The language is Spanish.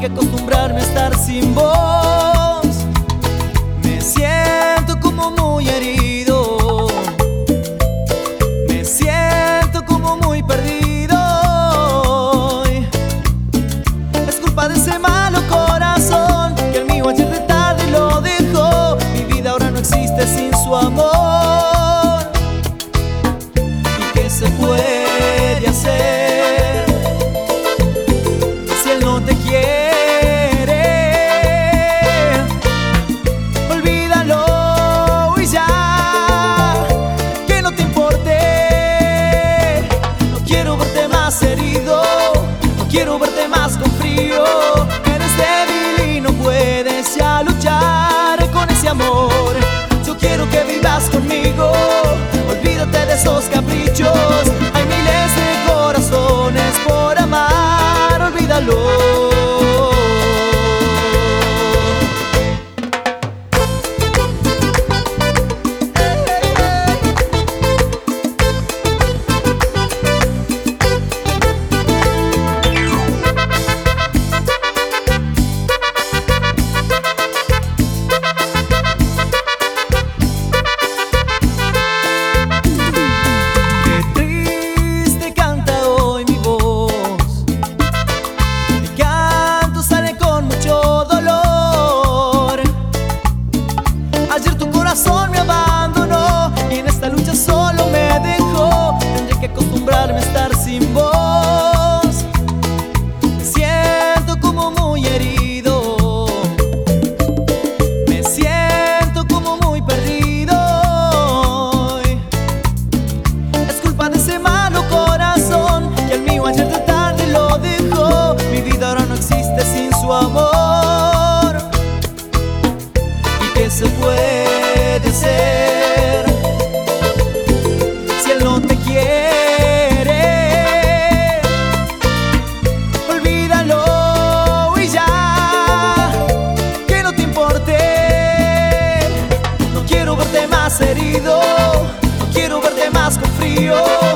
que acostumbrarme a estar sin vos. quiero ver se puede ser si él no te quiere? Olvídalo y ya, que no te importe. No quiero verte más herido, no quiero verte más con frío.